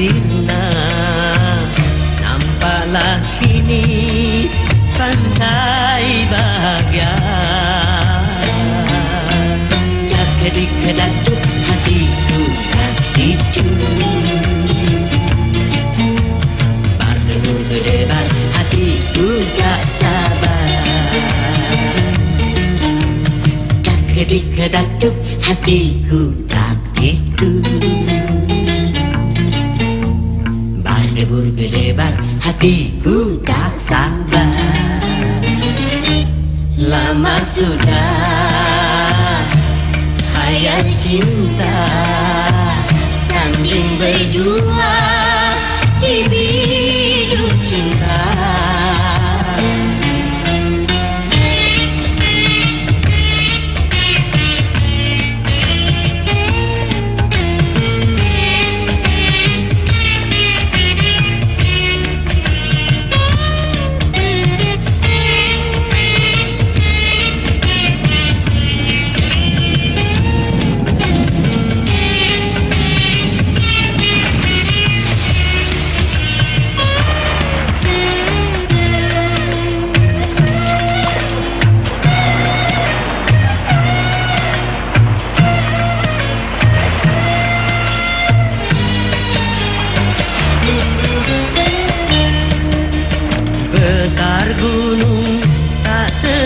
sirna Nampaklah kini pantai bahagia. Tak kedik-kedacup hatiku hatiku kedik-kedacup hatiku hatiku tak sabar Lama sudah. Hayat cinta. Samping berdua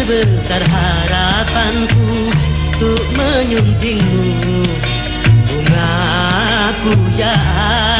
sebesar harapanku Untuk menyuntingmu. Bunga pujaanku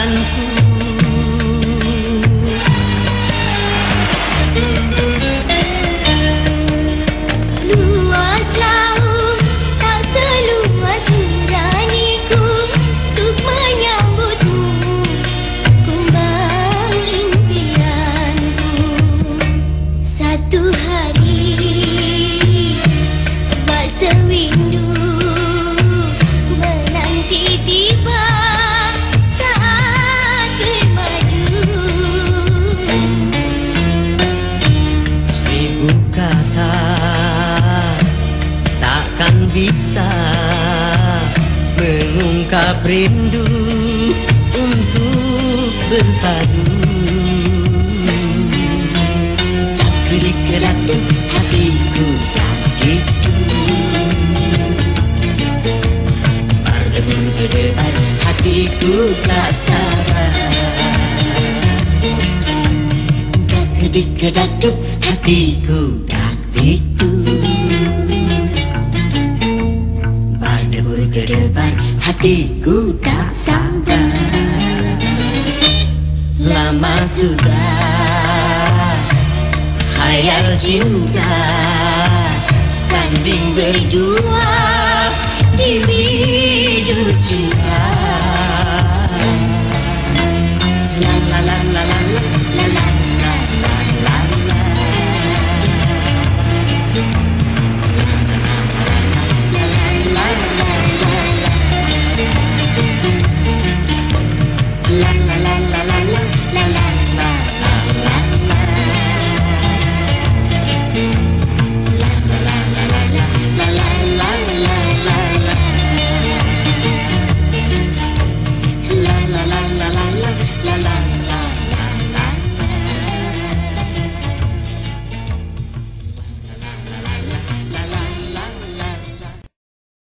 mengungkap rindu untuk berpadu. Tak kerik-kerak hatiku tak gitu. Berdebur berdebar hatiku tak sabar. Tak kedik-kedacup hatiku tak itu Kedebar hatiku tak sabar Lama sudah hayal cinta Tanding berdua di biduk